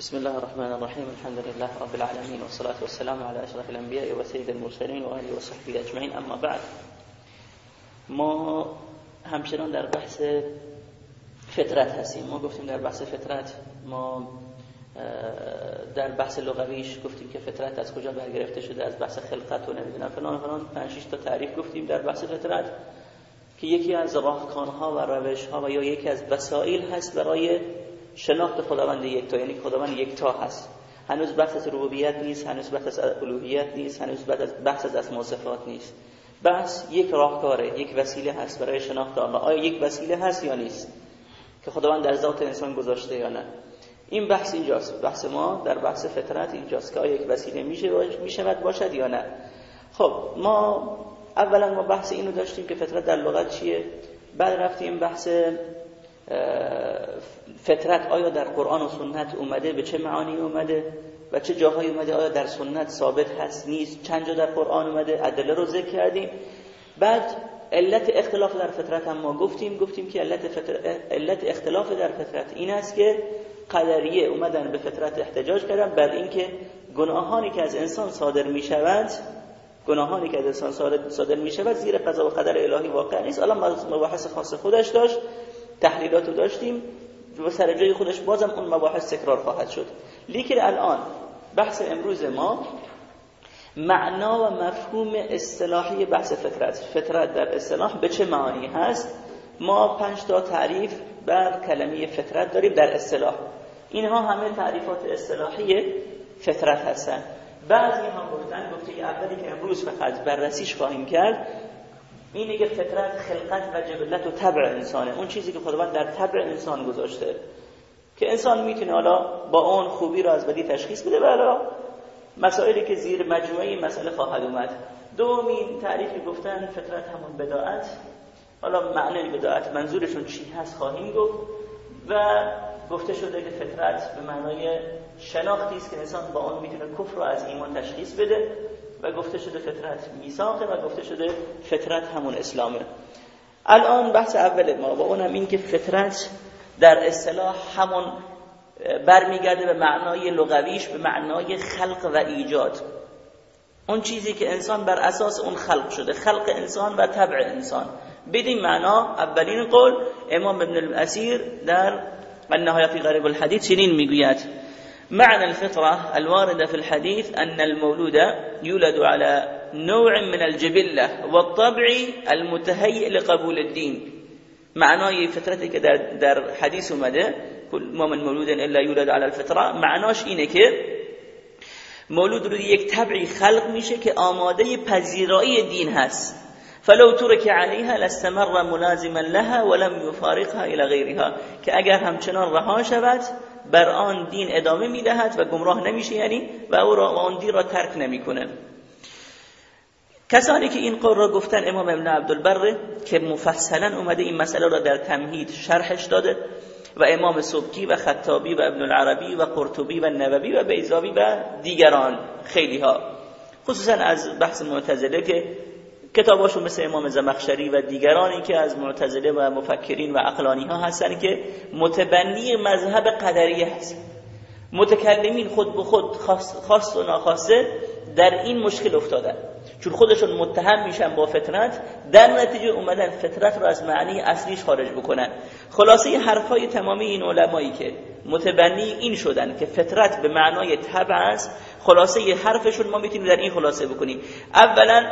بسم الله الرحمن الرحيم الحمد لله رب العالمين والصلاة والسلام على أشرف الأنبياء وسيد المرسلين وآله وصحبه أجمعين أما بعد ما همچنان در بحث فطرت هستیم ما گفتیم در بحث فطرت ما در بحث لغویش گفتیم که فطرت از کجا برگرفته شده از بحث خلقت و نمی‌دونم فلان فلان 5 تا تعریف گفتیم در بحث فطرت که یکی از راهکارها و روشها و یا یکی از وسایل هست برای شناخت خداوند یکتا یعنی خداوند یکتا هست. هنوز بحث از ربوبیت نیست هنوز بحث از الوهیت نیست هنوز بحث از اسماء صفات نیست. بحث یک راهکاره یک وسیله هست برای شناخت الله آیا یک وسیله هست یا نیست؟ که خداوند در ذات انسان گذاشته یا نه؟ این بحث اینجاست. بحث ما در بحث فطرت اینجاست که آیا یک وسیله میشه می‌شود باشد یا نه. خب ما اولا ما بحث اینو داشتیم که فطرت در لغت چیه؟ بعد رفتیم بحث فطرت آیا در قرآن و سنت اومده؟ به چه معانی اومده؟ و چه جاهایی اومده؟ آیا در سنت ثابت هست نیست؟ چند جا در قرآن اومده؟ ادله رو ذکر کردیم. بعد علت اختلاف در فطرت هم ما گفتیم. گفتیم که علت, علت اختلاف در فطرت این است که قدریه اومدن به فطرت احتجاج کردن. بر اینکه گناهانی که از انسان صادر می شود گناهانی که از انسان صادر می شود زیر قضا و قدر الهی واقع نیست. الان مباحث خاص خودش داشت. تحلیلات رو داشتیم و سر جای خودش بازم اون مباحث تکرار خواهد شد. لیکن الان بحث امروز ما معنا و مفهوم اصطلاحی بحث فطرت. فطرت در اصطلاح به چه معانی هست؟ ما پنج تا تعریف بر کلمه فطرت داریم در اصطلاح. اینها همه تعریفات اصطلاحی فطرت هستند بعضی هم گفتن گفته اولی که امروز فقط بررسیش خواهیم کرد اینه که فطرت خلقت و جبلت و طبع انسانه. اون چیزی که خداوند در طبع انسان گذاشته. که انسان می‌تونه حالا با اون خوبی رو از بدی تشخیص بده. و مسائلی که زیر مجموعه مسئله خواهد اومد. دومین تعریفی گفتن فطرت همون بداعت. حالا معنی بداعت منظورشون چی هست خواهیم گفت. و گفته شده که فطرت به معنای شناختی است که انسان با اون می‌تونه کفر رو از ایمان تشخیص بده. و گفته شده فطرت میثاقه و گفته شده فطرت همون اسلامه. الان بحث اول ما با اونم این که فطرت در اصطلاح همون برمیگرده به معنای لغویش به معنای خلق و ایجاد. اون چیزی که انسان بر اساس اون خلق شده خلق انسان و طبع انسان. بدین معنا اولین قول امام ابن الاسیر در النهایه فی غریب الحدیث چنین می‌گوید معنى الفطرة الواردة في الحديث أن المولود يولد على نوع من الجبلة والطبع المتهيئ لقبول الدين. معنای فترتی که در, در حدیث اومده کل ما من مولود إلا یولد على الفطرة. معناش که مولود رو یک طبعی خلق میشه که آماده پذیرایی دین هست. فلو ترك عليها لاستمر ملازما لها ولم يفارقها إلى غيرها. که اگر همچنان رها شود بر آن دین ادامه می‌دهد و گمراه نمیشه یعنی و او را و آن دین را ترک نمی‌کنه. کسانی که این قول را گفتن امام ابن عبدالبر که مفصلا اومده این مسئله را در تمهید شرحش داده و امام سبکی و خطابی و ابن العربی و قرطبی و نووی و بیزاوی و دیگران خیلی ها خصوصا از بحث معتزله که کتاباشون مثل امام زمخشری و دیگرانی که از معتزله و مفکرین و عقلانی ها هستن که متبنی مذهب قدریه هست متکلمین خود به خود خاص و ناخواسته در این مشکل افتادن. چون خودشون متهم میشن با فطرت در نتیجه اومدن فطرت رو از معنی اصلیش خارج بکنن. خلاصه حرفای تمامی این علمایی که متبنی این شدن که فطرت به معنای طبع است خلاصه حرفشون ما می‌تونیم در این خلاصه بکنیم. اولا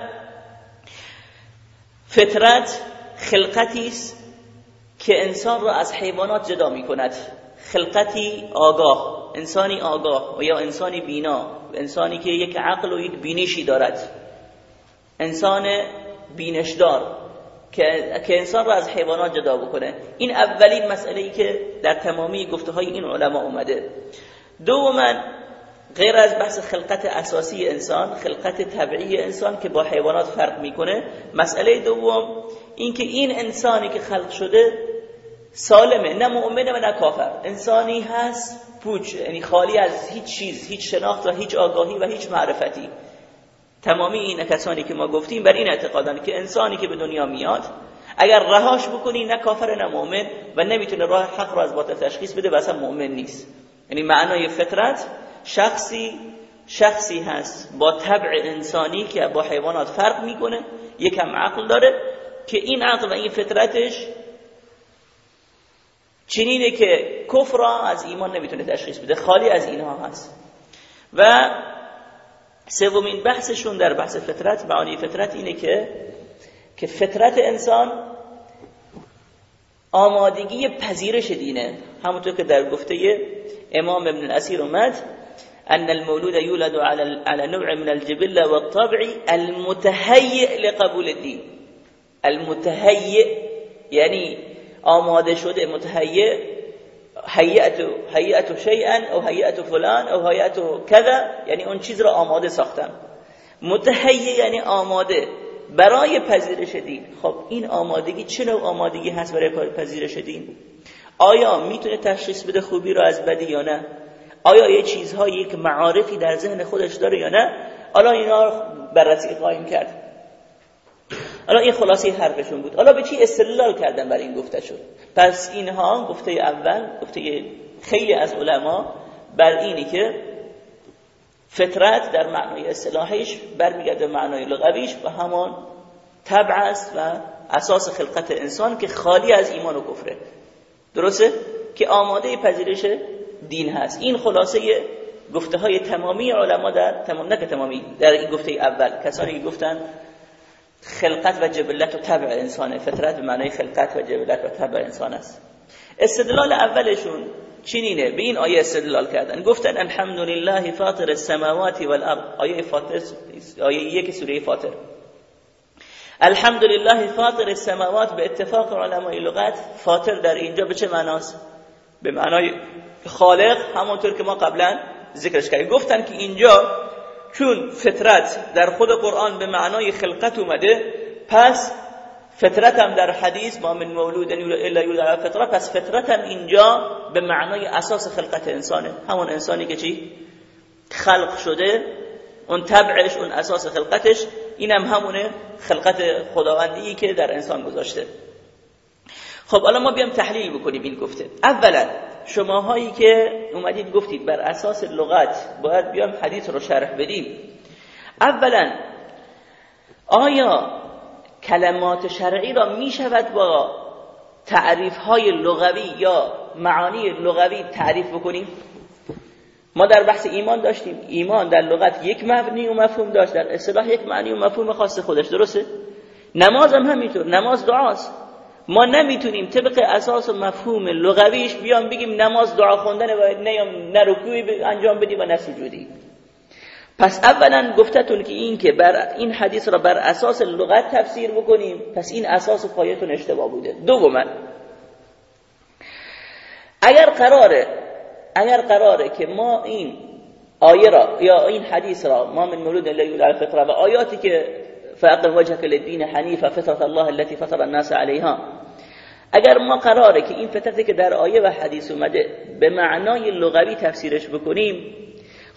فطرت خلقتی است که انسان را از حیوانات جدا می کند خلقتی آگاه انسانی آگاه و یا انسانی بینا انسانی که یک عقل و یک بینشی دارد. انسان بینشدار که انسان را از حیوانات جدا بکنه. این اولین مسئله ای که در تمامی گفته های این علما اومده. دوما غیر از بحث خلقت اساسی انسان خلقت طبیعی انسان که با حیوانات فرق می‌کنه مسئله دوم اینکه این انسانی که خلق شده سالمه نه مؤمنه و نه کافر. انسانی هست پوچ یعنی خالی از هیچ چیز هیچ شناخت و هیچ آگاهی و هیچ معرفتی. تمامی این کسانی که ما گفتیم بر این اعتقادن که انسانی که به دنیا میاد اگر رهاش بکنی نه کافر نه مؤمن و نمی‌تونه راه حق رو از باطل تشخیص بده و اصلا مؤمن نیست. یعنی معنای فطرت شخصی شخصی هست با طبع انسانی که با حیوانات فرق می‌کنه یکم عقل داره که این عقل و این فطرتش چنینه که کفر از ایمان نمی‌تونه تشخیص بده خالی از اینها هست. و سومین بحثشون در بحث فطرت معانی فطرت اینه که که فطرت انسان آمادگی پذیرش دینه. همونطور که در گفته امام ابن الاسیر اومد ان المولود يولد على على نوع من الجبله والطبع المتهيئ لقبول الدين. المتهيئ یعنی آماده شده متهیع هیئت هیئت شیئا او هیئت فلان او هیئت کذا یعنی اون چیز را آماده ساختن. متهیع یعنی آماده برای پذیرش دین. خب این آمادگی چه نوع آمادگی هست برای پذیرش دین؟ آیا می‌تونه تشخیص بده خوبی را از بدی یا نه؟ آیا یه چیزهایی یک معارفی در ذهن خودش داره یا نه؟ حالا اینا بررسی قایم کرد. حالا این خلاصه حرفشون بود. حالا به چی استدلال کردن برای این گفته شد؟ پس اینها گفته اول گفته خیلی از علما بر اینی که فطرت در معنای اصطلاحیش برمیگرده معنای لغویش و همان طبع است و اساس خلقت انسان که خالی از ایمان و کفره. درسته؟ که آماده پذیرش دین هست. این خلاصه گفته های تمامی علما در تمام نه تمامی در این گفته اول. کسانی که گفتن خلقت و جبلت و طبع انسانه فطرت به معنای خلقت و جبلت و طبع انسان است. استدلال اولشون چینینه به این آیه استدلال کردن. گفتن الحمدلله فاطر السماوات والارض. آیه فاطر آیه یک سوره فاطر. الحمدلله فاطر السماوات. به اتفاق علمای لغت فاطر در اینجا به چه معناست؟ به معنای خالق همونطور که ما قبلا ذکرش کردیم. گفتن که اینجا چون فطرت در خود قرآن به معنای خلقت اومده پس فطرت هم در حدیث ما من مولود الا یولد فطره پس فطرت هم اینجا به معنای اساس خلقت انسانه. همون انسانی که چی؟ خلق شده اون طبعش اون اساس خلقتش اینم هم همونه خلقت خداوندی که در انسان گذاشته. خب حالا ما بیام تحلیل بکنیم این گفته. اولا شماهایی که اومدید گفتید بر اساس لغت باید بیام حدیث رو شرح بدیم. اولا آیا کلمات شرعی را می شود با تعریف های لغوی یا معانی لغوی تعریف بکنیم؟ ما در بحث ایمان داشتیم. ایمان در لغت یک مبنی و مفهوم داشت. در اصطلاح یک معنی و مفهوم خاص خودش. درسته؟ نماز هم همینطور. نماز دعاست. ما نمی‌تونیم طبق اساس و مفهوم لغویش بیام بگیم نماز دعا خوندن و نه رکوعی انجام بدی و نه پس اولا گفتتون که این که بر این حدیث را بر اساس لغت تفسیر بکنیم پس این اساس و پایتون اشتباه بوده. دوما اگر قراره اگر قراره که ما این آیه را یا این حدیث را ما من مولود الله الفطره و آیاتی که فاقم وجهك للدین حنیفه فطرت الله التي فطر الناس عليها اگر ما قراره که این فطرتی که در آیه و حدیث اومده به معنای لغوی تفسیرش بکنیم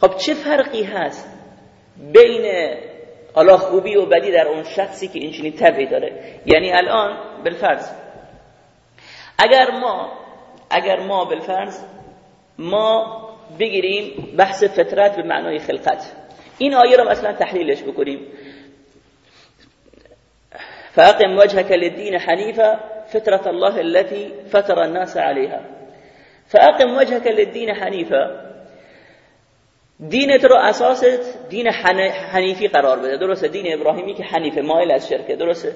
خب چه فرقی هست بین حالا خوبی و بدی در اون شخصی که این چنین طبعی داره؟ یعنی الان بالفرض اگر ما اگر ما بالفرض ما بگیریم بحث فطرت به معنای خلقت. این آیه رو مثلا تحلیلش بکنیم. فاقم وجهك للدين حنيفا فطرة الله التي فطر الناس عليها. فاقم وجهك للدين حنيفا. دینت رو اساست دین حنیفی قرار بده. درسته دین ابراهیمی که حنیفه مایل از شرکه. درسته؟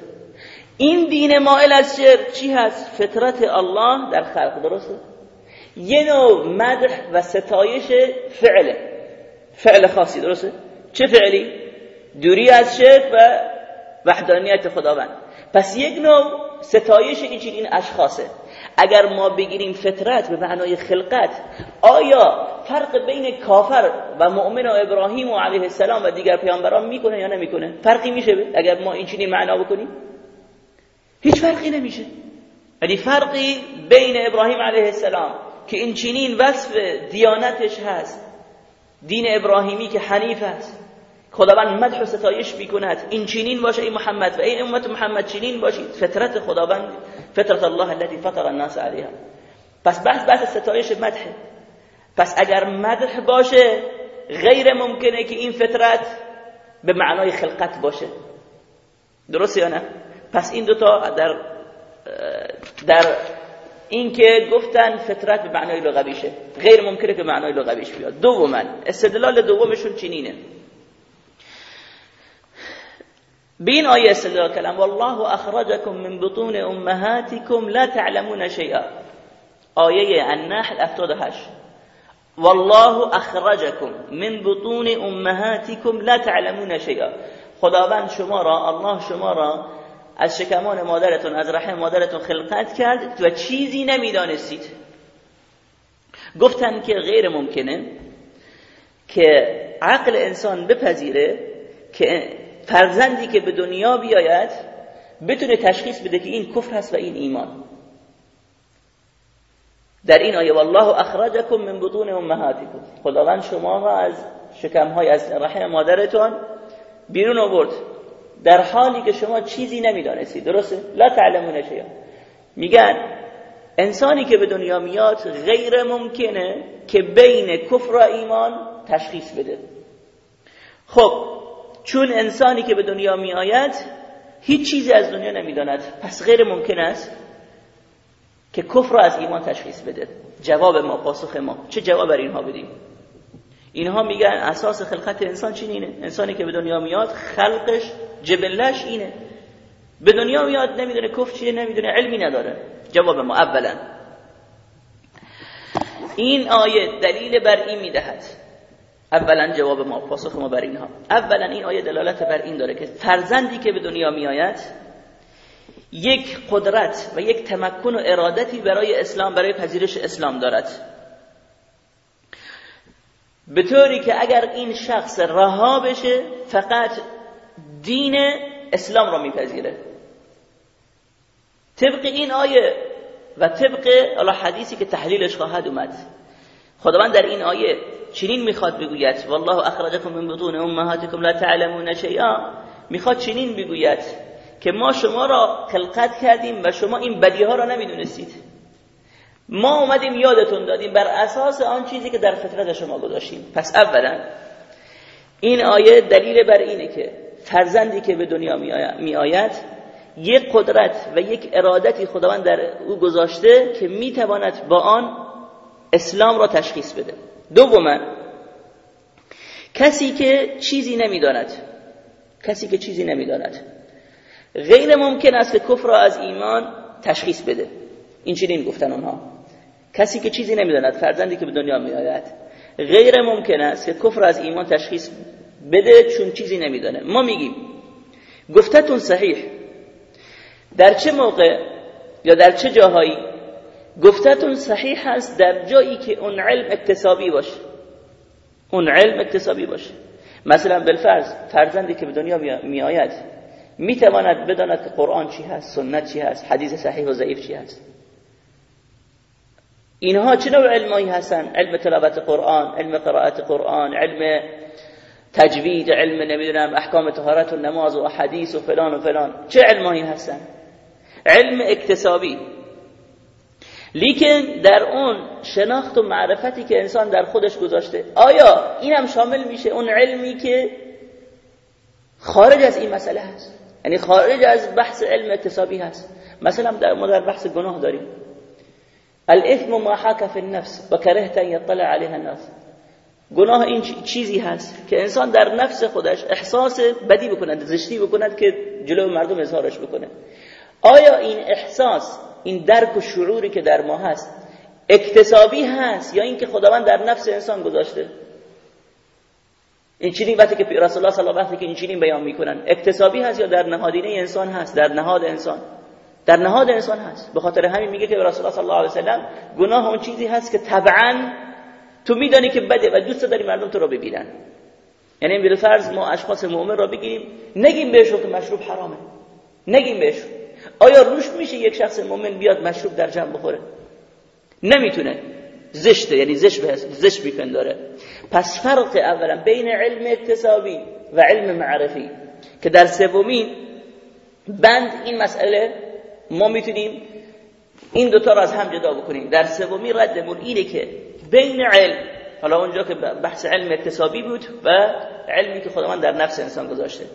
این دین مایل از شرک چی هست؟ فطرت الله در خلق. درسته؟ یه نوع مدح و ستایش فعله. فعل خاصی. درسته؟ چه فعلی؟ دوری از شرک و وحدانیت خداوند. پس یک نوع ستایش این این اشخاصه. اگر ما بگیریم فطرت به معنای خلقت آیا فرق بین کافر و مؤمن و ابراهیم و علیه السلام و دیگر پیامبران می‌کنه یا نمی‌کنه؟ فرقی میشه اگر ما این چنین معنا بکنیم؟ هیچ فرقی نمیشه. یعنی فرقی بین ابراهیم علیه السلام که این چنین وصف دیانتش هست دین ابراهیمی که حنیف است. خداوند مدح و ستایش می‌کند. این چنین باشه ای محمد و این امت محمد چنین باشید فطرت خداوند فطرت الله التي فطر الناس عليها پس بحث بحث ستایش مدح. پس اگر مدح باشه غیر ممکنه که این فطرت به معنای خلقت باشه. درست یا نه؟ پس این دوتا در در این که گفتن فطرت به معنای لغویشه. غیر ممکنه که معنای لغویش بیاد. دوما استدلال دومشون چنینه. بین آیه استدلال کلم والله اخرجكم من بطون امهاتكم لا تعلمون شيئا آیه النحل 78 والله اخرجكم من بطون امهاتكم لا تعلمون شيئا خداوند شما را الله شما را از شکمان مادرتون از رحم مادرتون خلقت کرد و چیزی نمی‌دانستید. گفتن که غیر ممکنه که عقل انسان بپذیره که فرزندی که به دنیا بیاید بتونه تشخیص بده که این کفر هست و این ایمان. در این آیه والله اخرجکم من بطون امهاتکم. خداوند شما را از شکمهای از رحم مادرتون بیرون آورد. در حالی که شما چیزی نمی‌دانستید. درسته؟ لا تعلمون شیئا. میگن انسانی که به دنیا میاد غیر ممکنه که بین کفر و ایمان تشخیص بده. خب چون انسانی که به دنیا میآید هیچ چیزی از دنیا نمی‌داند. پس غیر ممکن است که کفر را از ایمان تشخیص بده. جواب ما پاسخ ما. چه جواب بر اینها بدیم؟ اینها میگن اساس خلقت انسان چی اینه انسانی که به دنیا میاد خلقش جبلش اینه. به دنیا میاد نمی‌دونه کفر چیه نمی‌دونه علمی نداره. جواب ما اولا. این آیه دلیل بر این می‌دهد. اولا جواب ما پاسخ ما بر اینها. اولا این آیه دلالت بر این داره که فرزندی که به دنیا میآید یک قدرت و یک تمکن و ارادتی برای اسلام برای پذیرش اسلام دارد. به طوری که اگر این شخص رها بشه فقط دین اسلام را میپذیره. طبق این آیه و طبق حدیثی که تحلیلش خواهد اومد خداوند در این آیه چنین می‌خواد بگوید والله اخرجکم من بطون امهاتکم لا تعلمون شیئا. می‌خواد چنین بگوید که ما شما را خلقت کردیم و شما این بدی ها را نمی‌دونستید. ما اومدیم یادتون دادیم بر اساس آن چیزی که در فطرت شما گذاشتیم. پس اولا این آیه دلیل بر اینه که فرزندی که به دنیا می آید یک قدرت و یک ارادتی خداوند در او گذاشته که می‌تواند با آن اسلام را تشخیص بده. دوما کسی که چیزی نمی‌داند. کسی که چیزی نمی‌داند. غیر ممکن است که کفر را از ایمان تشخیص بده. این چنین گفتن اونها. کسی که چیزی نمی‌داند فرزندی که به دنیا میآید. غیر ممکن است که کفر از ایمان تشخیص بده چون چیزی نمیدانه. ما میگیم گفتتون صحیح. در چه موقع یا در چه جاهایی گفتتون صحیح هست در جایی که اون علم اکتسابی باشه. اون علم اکتسابی باشه. مثلا بالفرض فرزندی که به دنیا می آید می تواند بداند که قرآن چی هست سنت چی هست حدیث صحیح و ضعیف چی هست. اینها چه نوع علمایی هستن؟ علم تلاوت قرآن علم قرائت قرآن علم تجوید علم نمی‌دونم احکام طهارت و نماز و حدیث و فلان و فلان. چه علمایی هستن؟ علم اکتسابی. لیکن در اون شناخت و معرفتی که انسان در خودش گذاشته آیا اینم شامل میشه اون علمی که خارج از این مسئله هست؟ یعنی خارج از بحث علم اکتسابی هست. مثلا در ما در بحث گناه داریم. الاثم ما حاک فی النفس و کرهت ان یطلع علیها الناس. گناه این چیزی هست که انسان در نفس خودش احساس بدی بکند زشتی بکند که جلو مردم اظهارش بکنه. آیا این احساس این درک و شعوری که در ما هست اکتسابی هست یا اینکه خداوند در نفس انسان گذاشته. این چنین وقتی که رسول الله صلی الله علیه و که این چنین بیان می‌کنن اکتسابی هست یا در نهادینه انسان هست؟ در نهاد انسان. در نهاد انسان هست. به خاطر همین میگه که رسول الله صلی الله علیه و سلم گناه اون چیزی هست که طبعا تو میدانی که بده و دوست داری مردم تو رو ببینن. یعنی به فرض ما اشخاص مؤمن را بگیریم نگیم بهشون که مشروب حرامه. نگیم بهشون. آیا روش میشه یک شخص مؤمن بیاد مشروب در جمع بخوره؟ نمی‌تونه. زشته یعنی زشت زشت داره پس فرق اولا بین علم اکتسابی و علم معرفی که در سومین بند این مسئله ما می‌تونیم این دوتا را از هم جدا بکنیم. در سومی ردمون اینه که بین علم حالا اونجا که بحث علم اکتسابی بود و علمی که خداوند در نفس انسان گذاشته.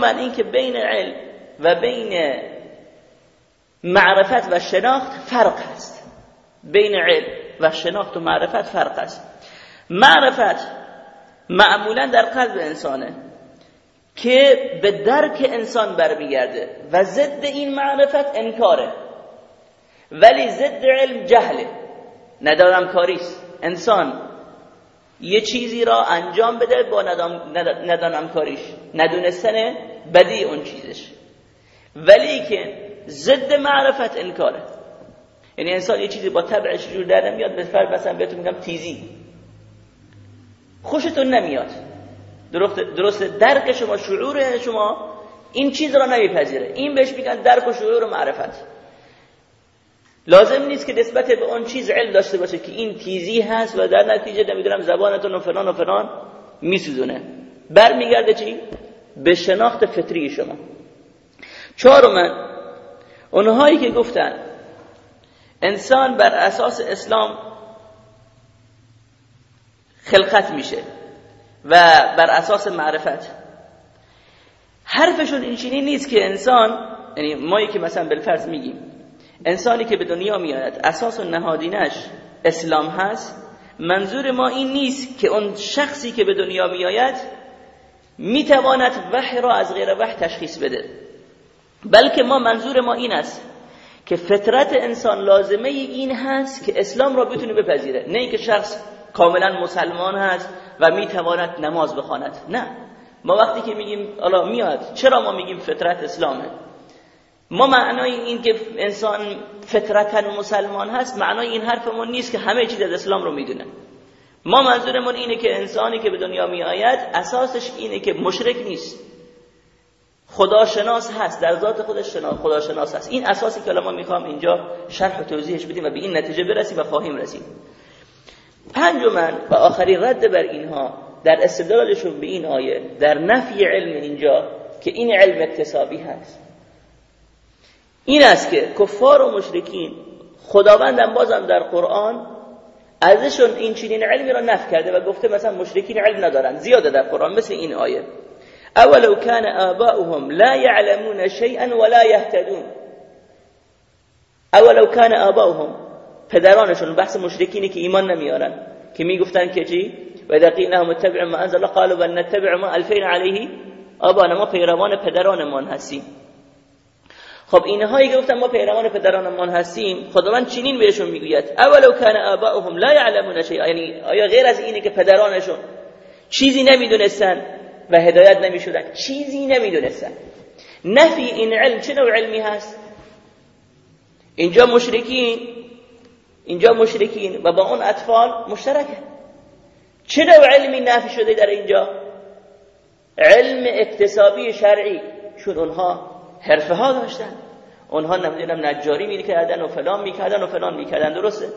من این که بین علم و بین معرفت و شناخت فرق هست بین علم و شناخت و معرفت فرق است. معرفت معمولا در قلب انسانه که به درک انسان برمیگرده و ضد این معرفت انکاره. ولی ضد علم جهله. ندارم کاریست انسان یه چیزی را انجام بده با ندانم کاریش. ندونستن بدی اون چیزش. ولی که ضد معرفت انکاره. یعنی انسان یه چیزی با طبعش جور در نمیاد فرد مثلا بهتون میگم تیزی. خوشتون نمیاد. درست درست درک شما شعور شما این چیز را نمیپذیره. این بهش میگن درک و شعور و معرفت. لازم نیست که نسبت به اون چیز علم داشته باشه که این تیزی هست و در نتیجه نمی‌دونم زبانتون و فلان و فلان میسوزونه. برمیگرده چی؟ به شناخت فطری شما. چهارم اونهایی که گفتن انسان بر اساس اسلام خلقت میشه و بر اساس معرفت. حرفشون این نیست که انسان یعنی مایی که مثلا بالفرض میگیم انسانی که به دنیا میآید اساس و نهادینش اسلام هست منظور ما این نیست که اون شخصی که به دنیا میآید می‌تواند وحی را از غیر وحی تشخیص بده. بلکه ما منظور ما این است که فطرت انسان لازمه این هست که اسلام را بتونه بپذیره. نه اینکه شخص کاملا مسلمان هست و می‌تواند نماز بخواند. نه. ما وقتی که میگیم حالا میاد چرا ما میگیم فطرت اسلامه؟ ما معنای این که انسان فطرتا مسلمان هست معنای این حرفمون نیست که همه چیز از اسلام رو می‌دونه. ما منظورمون اینه که انسانی که به دنیا می آید اساسش اینه که مشرک نیست. خداشناس هست در ذات خودش خداشناس هست. این اساسی که ما می‌خوام اینجا شرح و توضیحش بدیم و به این نتیجه برسیم و خواهیم رسید. پنجمن و آخرین رد بر اینها در استدلالشون به این آیه در نفی علم اینجا که این علم اکتسابی هست. این است که کفار و مشرکین خداوندم بازم در قرآن ازشون این چنین علمی را نفی کرده و گفته مثلا مشرکین علم ندارن. زیاده در قرآن مثل این آیه. اولو كان آباؤهم لا يعلمون شيئا ولا يهتدون. اولو كان آباؤهم پدرانشون بحث مشرکینی که ایمان نمیارن که می‌گفتن که چی؟ و اذا قیل لهم ما انزل قالوا بل نتبع ما الفین علیه آبانا ما پیروان پدرانمان هستیم. خب اینهایی که گفتن ما پیروان پدرانمان هستیم خداوند چنین بهشون می‌گوید اولو کان آباؤهم لا يعلمون شيئا. یعنی آیا غیر از اینه که پدرانشون چیزی نمی‌دونستن؟ و هدایت نمی‌شدن. چیزی نمی‌دونستن. نفی این علم چه نوع علمی هست؟ اینجا مشرکین اینجا مشرکین و با اون اطفال مشترکه چه نوع علمی نفی شده در اینجا؟ علم اکتسابی شرعی. چون اونها حرفه ها داشتن. اونها نمی‌دونم نجاری می‌کردن و فلان می‌کردن و فلان می‌کردن. درسته؟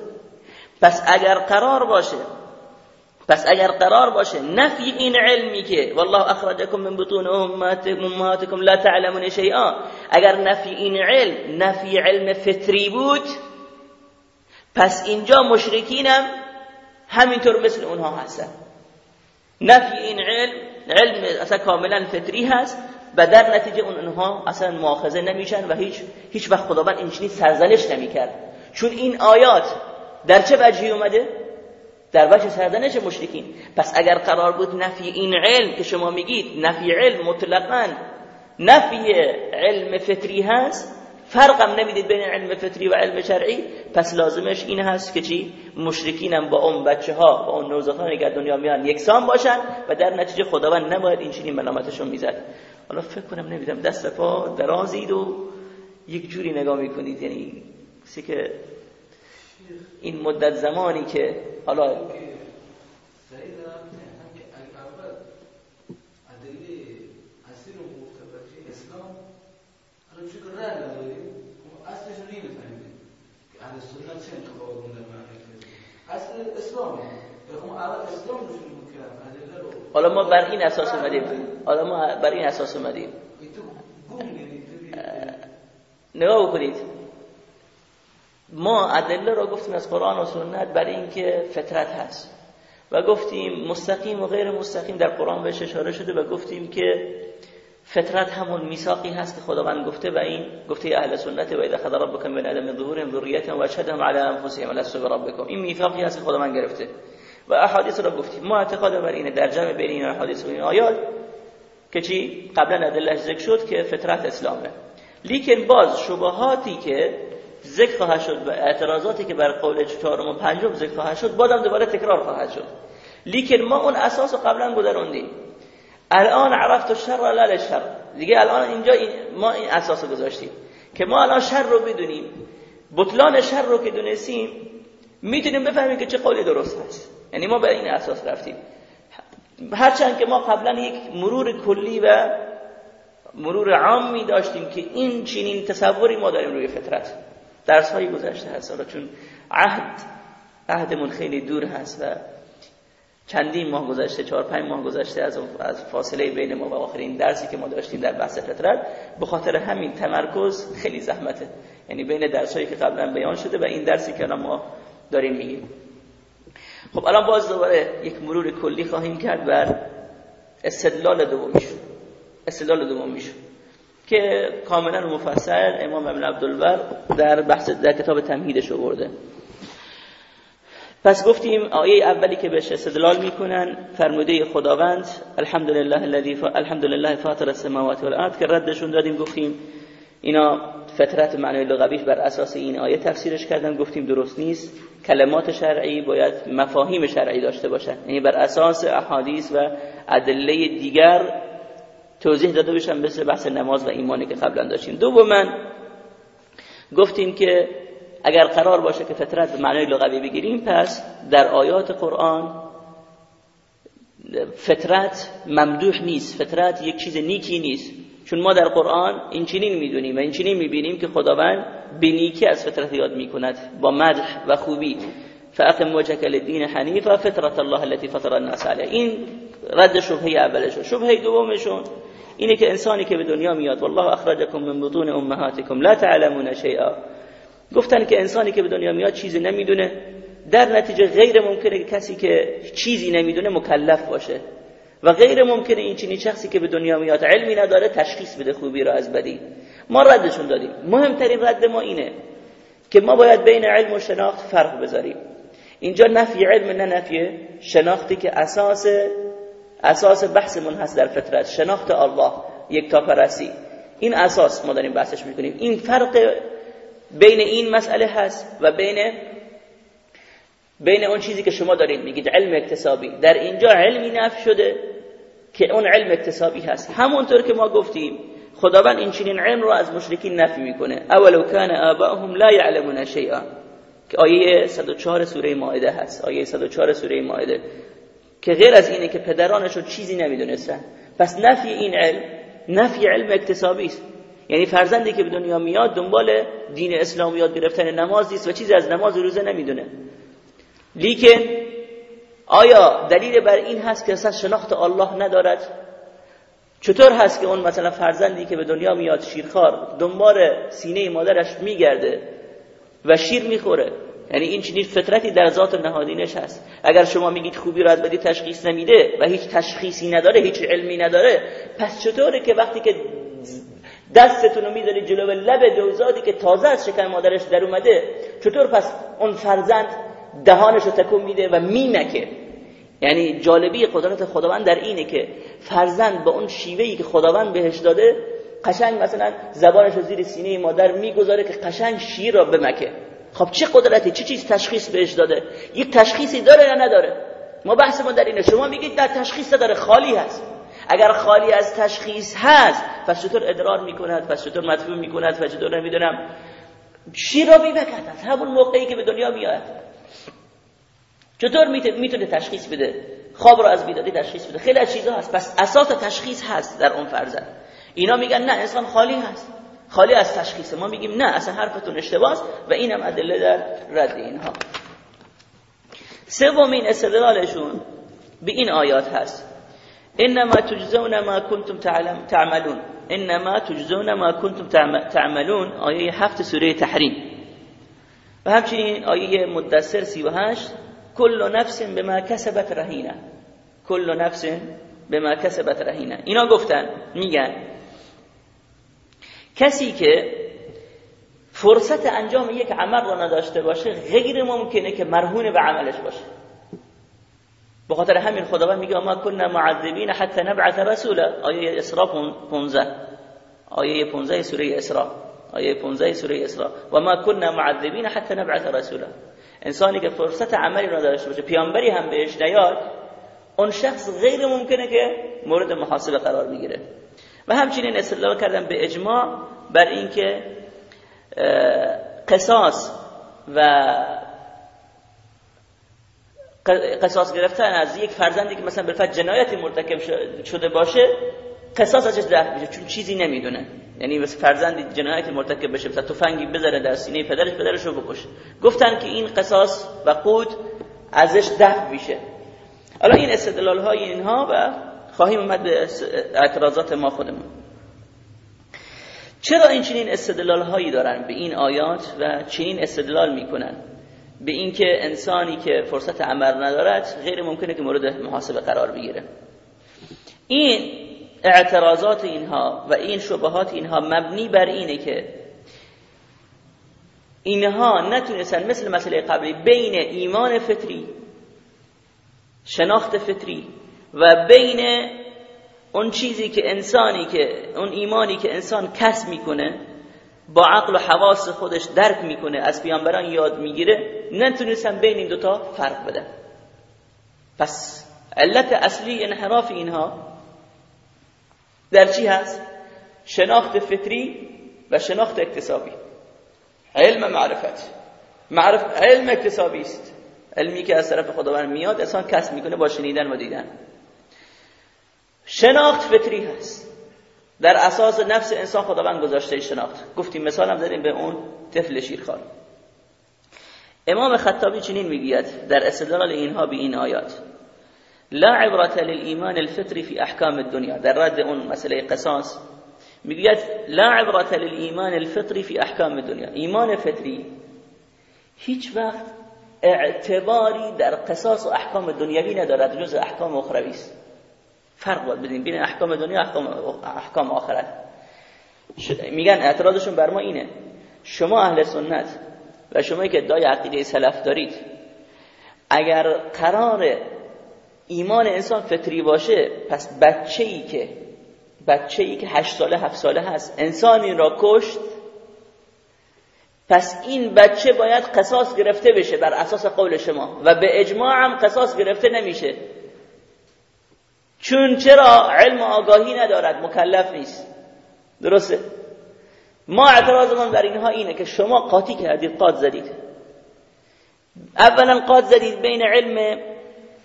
پس اگر قرار باشه پس اگر قرار باشه نفی این علمی که والله اخرجکم من بطون امهاتکم لا تعلمون شیئا. اگر نفی این علم نفی علم فطری بود پس اینجا مشرکینم همینطور مثل اونها هستن. نفی این علم علم اصلا کاملا فطری هست و در نتیجه اون اونها اصلا مؤاخذه نمیشن و هیچ هیچ وقت خداوند این چنین سرزنش نمی‌کرد. چون این آیات در چه وجهی اومده؟ در وجه سرزنش مشرکین. پس اگر قرار بود نفی این علم که شما میگید نفی علم مطلقا نفی علم فطری هست فرقم نمی‌دید بین علم فطری و علم شرعی پس لازمش این هست که چی؟ مشرکینم با اون بچه ها با اون نوزادانی که دنیا میان یکسان باشن و در نتیجه خداوند نباید این چنین ملامتشون می‌زد. حالا فکر کنم نمیدم دست پا درازید و یک جوری نگاه می‌کنید. یعنی کسی که این مدت زمانی که حالا حالا ما بر این اساس اومدیم. حالا ما بر این اساس اومدیم. نگاه بکنید. ما ادله را گفتیم از قرآن و سنت برای اینکه فطرت هست. و گفتیم مستقیم و غیر مستقیم در قرآن بهش اشاره شده و گفتیم که فطرت همون میثاقی هست که خداوند گفته و این گفته اهل سنت و اذا خذ ربكم من ادم ظهورهم ذريتهم واشهدهم على انفسهم لست بربكم این میثاقی هست که خداوند گرفته. و احادیث را گفتیم. ما اعتقاد بر اینه در جمع بین این احادیث و این آیات که چی؟ قبلا ادله ذکر شد که فطرت اسلامه. لیکن باز شبهاتی که ذکر خواهد شد و اعتراضاتی که بر قول چهارم و پنجم ذکر خواهد شد بازم دوباره تکرار خواهد شد. لیکن ما اون اساس رو قبلا گذروندیم. الان عرفت الشر لا الشر دیگه الان اینجا ما این اساس گذاشتیم. که ما الان شر رو بدونیم. بطلان شر رو که دونستیم می‌تونیم بفهمیم که چه قولی درست هست. یعنی ما به این اساس رفتیم. هرچند که ما قبلا یک مرور کلی و مرور عامی داشتیم که این چنین تصوری ما داریم روی فطرت. درس هایی گذشته هست. چون عهد عهدمون خیلی دور هست و چندین ماه گذشته چهار پنج ماه گذشته از از فاصله بین ما و آخرین درسی که ما داشتیم در بحث فطرت به خاطر همین تمرکز خیلی زحمته. یعنی بین درسایی که قبلا بیان شده و این درسی که الان ما داریم میگیم. خب الان باز دوباره یک مرور کلی خواهیم کرد بر استدلال دومیشون استدلال دومیشون که کاملا مفصل امام ابن عبدالبر در بحث در کتاب تمهیدش آورده. پس گفتیم آیه اولی که بهش استدلال می‌کنن فرموده خداوند الحمدلله الذی الحمدلله فاطر السماوات والارض که ردشون دادیم گفتیم اینا فطرت معنی لغویش بر اساس این آیه تفسیرش کردن. گفتیم درست نیست. کلمات شرعی باید مفاهیم شرعی داشته باشن. یعنی بر اساس احادیث و ادله دیگر توضیح داده بشن مثل بحث نماز و ایمانی که قبلا داشتیم. دوما گفتیم که اگر قرار باشه که فطرت به معنای لغوی بگیریم پس در آیات قرآن فطرت ممدوح نیست. فطرت یک چیز نیکی نیست. چون ما در قرآن این چنین می‌دونیم و این چنین می‌بینیم که خداوند به نیکی از فطرت یاد می‌کند. با مدح و خوبی. فاقم وجهك للدين حنيفا فطرت الله التي فطر الناس عليه این رد شبهه اولشون شبهه دومشون اینه که انسانی که به دنیا میاد والله اخرجكم من بطون امهاتكم لا تعلمون شيئا گفتن که انسانی که به دنیا میاد چیزی نمی‌دونه. در نتیجه غیر ممکنه کسی که چیزی نمی‌دونه مکلف باشه. و غیر ممکنه این چنین شخصی که به دنیا میاد علمی نداره تشخیص بده خوبی را از بدی. ما ردشون دادیم. مهمترین رد ما اینه که ما باید بین علم و شناخت فرق بذاریم. اینجا نفی علم نه نفی شناختی که اساس اساس بحثمون هست در فطرت شناخت الله یک تا پرسی این اساس ما داریم بحثش می‌کنیم. این فرق بین این مسئله هست و بین بین اون چیزی که شما دارید میگید علم اکتسابی. در اینجا علمی نفی شده که اون علم اکتسابی هست. همونطور که ما گفتیم خداوند این چنین علم رو از مشرکین نفی می‌کنه. اولو کان آباهم لا يعلمون شیئا. که آیه 104 سوره مائده هست. آیه 104 سوره مائده. که غیر از اینه که پدرانشون چیزی نمی‌دونستن. پس نفی این علم نفی علم اکتسابی است. یعنی فرزندی که به دنیا میاد دنبال دین اسلام یاد گرفتن نماز نیست و چیزی از نماز و روزه نمی‌دونه. لیکن آیا دلیل بر این هست که اصلا شناخت الله ندارد؟ چطور هست که اون مثلا فرزندی که به دنیا میاد شیرخوار دنبال سینه مادرش میگرده و شیر می‌خوره. یعنی این چنین فطرتی در ذات نهادینش هست. اگر شما میگید خوبی رو از بدی تشخیص نمیده و هیچ تشخیصی نداره هیچ علمی نداره پس چطوره که وقتی که دستتون رو می‌ذارید جلو لب دوزادی که تازه از شکم مادرش در اومده چطور پس اون فرزند دهانش رو تکون میده و مینکه یعنی جالبی قدرت خداوند در اینه که فرزند با اون شیوهی که خداوند بهش داده قشنگ مثلا زبانش رو زیر سینه مادر می‌گذاره که قشنگ شیر را بمکه. خب چه قدرتی؟ چه چیز تشخیص بهش داده؟ یک تشخیصی داره یا نداره؟ ما بحث ما در اینه. شما میگید در تشخیص داره خالی هست. اگر خالی از تشخیص هست پس چطور ادرار می‌کند؟ پس چطور مطبوع می‌کند؟ و چطور نمی‌دونم؟ شیر را میبکند همون موقعی که به دنیا میاد چطور می‌تونه تشخیص بده؟ خواب را از بیداری تشخیص بده. خیلی از چیزها هست. پس اساس تشخیص هست در اون فرزند. اینا میگن نه انسان خالی هست. خالی از تشخیص ما میگیم نه اصلا حرفتون اشتباهه و اینم ادله در رد اینها. سومین استدلالشون به این آیات هست. انما تجزون ما کنتم تعملون. انما تجزون ما کنتم تعملون. آیه هفت سوره تحریم. و همچنین آیه مدثر 38 کل نفس به ما کسبت رهینه. کل نفس به ما کسبت رهینه. اینا گفتن میگن کسی که فرصت انجام یک عمل را نداشته باشه غیر ممکنه که مرهون به عملش باشه. به خاطر همین خداوند میگه ما كنا معذبین حتی نبعث رسولا. آیه اسراء 15 آیه 15 سوره اسراء. آیه 15 سوره اسراء. و ما كنا معذبین حتی نبعث رسولا. انسانی که فرصت عملی را داشته باشه پیامبری هم بهش نیاد اون شخص غیر ممکنه که مورد محاسبه قرار بگیره. و همچنین استدلال کردن به اجماع بر اینکه قصاص و قصاص گرفتن از یک فرزندی که مثلا بالفرض جنایتی مرتکب شده باشه قصاص ازش ده میشه چون چیزی نمی‌دونه. یعنی مثل فرزندی جنایتی مرتکب بشه مثلا تفنگی بذاره در سینه پدرش پدرش رو بکشه. گفتن که این قصاص و قود ازش ده میشه. حالا این استدلال های اینها و خواهیم اومد به اعتراضات ما خودمون. چرا این چنین استدلال هایی دارن به این آیات و چنین استدلال می‌کنن؟ به اینکه انسانی که فرصت عمل ندارد غیر ممکنه که مورد محاسبه قرار بگیره. این اعتراضات اینها و این شبهات اینها مبنی بر اینه که اینها نتونستن مثل مسئله قبلی بین ایمان فطری شناخت فطری و بین اون چیزی که انسانی که اون ایمانی که انسان کسب می‌کنه با عقل و حواس خودش درک می‌کنه از پیامبران یاد می‌گیره نتونستن بین این دوتا فرق بدن. پس علت اصلی انحراف اینها در چی هست؟ شناخت فطری و شناخت اکتسابی. علم معرفت. معرف علم اکتسابی است. علمی که از طرف خداوند میاد انسان کسب می‌کنه با شنیدن و دیدن. شناخت فطری هست. در اساس نفس انسان خداوند گذاشته شناخت. گفتیم مثال هم زدیم به اون طفل شیرخوار امام خطابی چنین می‌گوید در استدلال اینها به این آیات. لا عبرة للإيمان الفطري في أحكام الدنيا. در رد اون مسئله قصاص می‌گوید لا عبرة للإيمان الفطري في أحكام الدنيا. ایمان فطری هیچ وقت اعتباری در قصاص و احکام دنیوی ندارد جز احکام اخروی است. فرق باید بدیم بین احکام دنیا احکام احکام آخرت. میگن اعتراضشون بر ما اینه. شما اهل سنت و شما که ادعای عقیده سلف دارید اگر قرار ایمان انسان فطری باشه پس بچه ای که بچه ای که هشت ساله هفت ساله هست انسان این را کشت. پس این بچه باید قصاص گرفته بشه بر اساس قول شما. و به اجماع هم قصاص گرفته نمیشه. چون چرا علم آگاهی ندارد مکلف نیست. درسته؟ ما اعتراضمون بر اینها اینه که شما قاطی کردید قاد زدید. اولا قاد زدید بین علم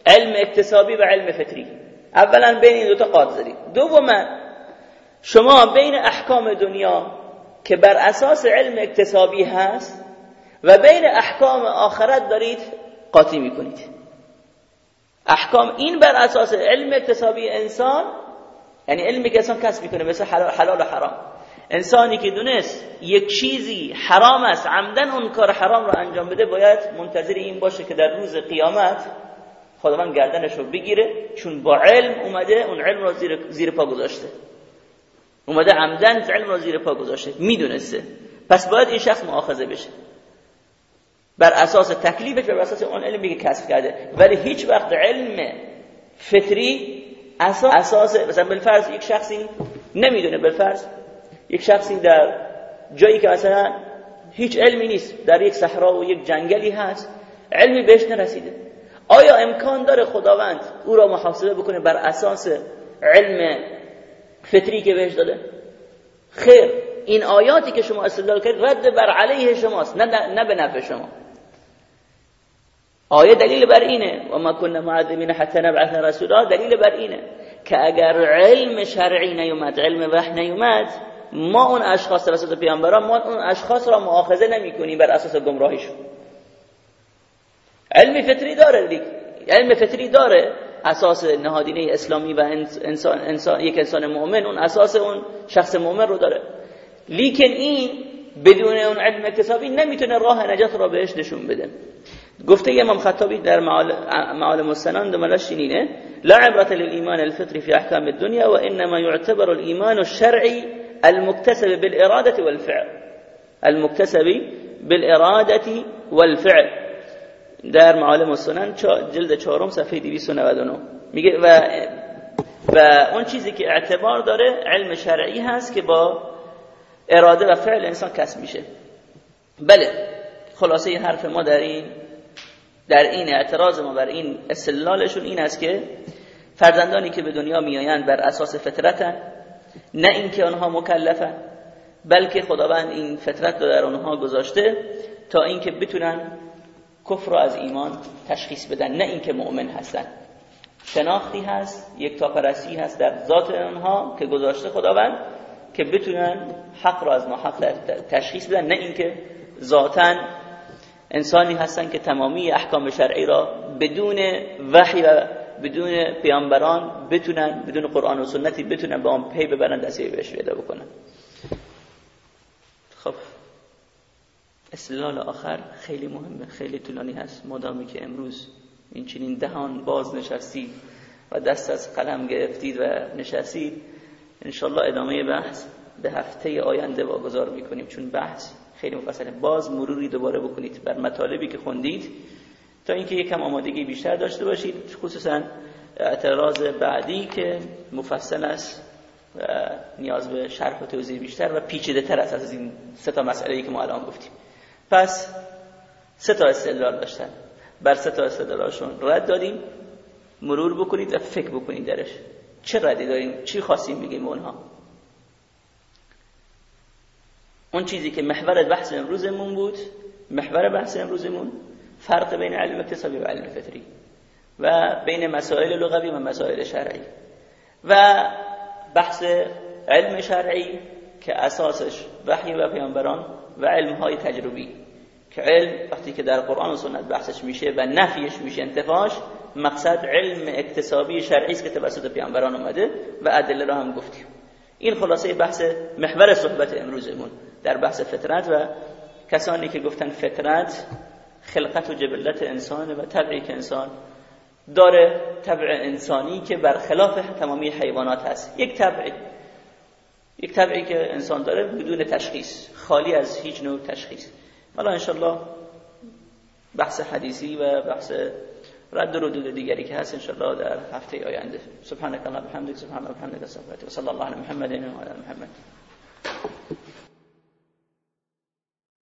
علم اکتسابی و علم فطری. اولا بین این دوتا قاد زدید. دوما شما بین احکام دنیا که بر اساس علم اکتسابی هست و بین احکام آخرت دارید قاطی می‌کنید. احکام این بر اساس علم اکتسابی انسان یعنی علمی که انسان کسب می‌کنه مثل حلال و حرام. انسانی که دونست یک چیزی حرام است عمدن اون کار حرام رو انجام بده باید منتظر این باشه که در روز قیامت خداوند گردنش رو بگیره چون با علم اومده اون علم رو زیر, زیر پا گذاشته. اومده عمدن علم رو زیر پا گذاشته. می‌دونسته. پس باید این شخص مؤاخذه بشه. بر اساس تکلیفش بر اساس اون علمی که کسب کرده. ولی هیچ وقت علم فطری اساس, اساس مثلا بالفرض یک شخصی نمی‌دونه بالفرض. یک شخصی در جایی که مثلا هیچ علمی نیست در یک صحرا و یک جنگلی هست علمی بهش نرسیده. آیا امکان داره خداوند او را محاسبه بکنه بر اساس علم فطری که بهش داده؟ خیر این آیاتی که شما استدلال کرد رد بر علیه شماست نه, نه به نفع شما. آیه دلیل بر اینه؟ و ما کننا معذبین حتی نبعث رسولا. دلیل بر اینه که اگر علم شرعی نیومد علم وحی نیومد ما اون اشخاص توسط پیامبران ما اون اشخاص را مؤاخذه نمی بر اساس گمراهیشون. علم فطری داره دیگه. علم فطری داره اساس نهادینه اسلامی و انسان, انسان یک انسان مؤمن اون اساس اون شخص مؤمن رو داره. لیکن این بدون اون علم اکتسابی نمی‌تونه راه نجات را بهش نشون بده. گفته امام خطابی در معال مستنان دمالش اینه لا عبرت للإيمان الفطري في أحكام الدنيا وإنما يعتبر الإيمان الشرعي المكتسب بالإرادة والفعل. المكتسب بالإرادة والفعل. در معالم السنن جلد چهارم صفحه 299 میگه و و اون چیزی که اعتبار داره علم شرعی هست که با اراده و فعل انسان کسب میشه. بله خلاصه حرف ما در این در این اعتراض ما بر این استدلالشون این است که فرزندانی که به دنیا میآیند بر اساس فطرتن نه اینکه آنها مکلفن بلکه خداوند این فطرت رو در آنها گذاشته تا اینکه بتونن کفر رو از ایمان تشخیص بدن نه اینکه مؤمن هستن. شناختی هست یک تاپرستی هست در ذات آنها که گذاشته خداوند که بتونن حق را از ناحق تشخیص بدن نه اینکه ذاتا انسانی هستن که تمامی احکام شرعی را بدون وحی و بدون پیامبران بتونن بدون قرآن و سنتی بتونن به آن پی ببرن دستی بهش پیدا بکنن. خب. استدلال آخر خیلی مهمه خیلی طولانی هست. مادامی که امروز این چنین دهان باز نشستید و دست از قلم گرفتید و نشستید انشالله ادامه بحث به هفته آینده واگذار می‌کنیم. چون بحث خیلی مفصله. باز مروری دوباره بکنید. بر مطالبی که خوندید تا اینکه یکم آمادگی بیشتر داشته باشید. خصوصا اعتراض بعدی که مفصل است و نیاز به شرح و توضیح بیشتر و پیچیده تر است از این سه تا مسئله که ما الان گفتیم. پس سه تا استدلال داشتن. بر سه تا استدلالشون رد دادیم. مرور بکنید و فکر بکنید درش. چه ردی داریم؟ چی خواستیم بگیم اونها؟ اون چیزی که محور بحث امروزمون بود محور بحث امروزمون فرق بین علم اکتسابی و علم فطری و بین مسائل لغوی و مسائل شرعی. و بحث علم شرعی که اساسش وحی و پیامبران و علم های تجربی که علم وقتی که در قرآن و سنت بحثش میشه و نفیش میشه انتفاش مقصد علم اکتسابی شرعی است که توسط پیامبران اومده و ادله را هم گفتیم. این خلاصه بحث محور صحبت امروزمون. در بحث فطرت و کسانی که گفتن فطرت خلقت و جبلت انسان و طبعی که انسان داره طبع انسانی که برخلاف تمامی حیوانات هست. یک طبع. یک طبعی که انسان داره بدون تشخیص. خالی از هیچ نوع تشخیص. حالا انشالله بحث حدیثی و بحث رد و ردود دیگری که هست انشالله در هفته آینده. سبحانك اللهم وبحمدك سبحان الله وبحمدك و صلی الله علی محمد و علی محمد.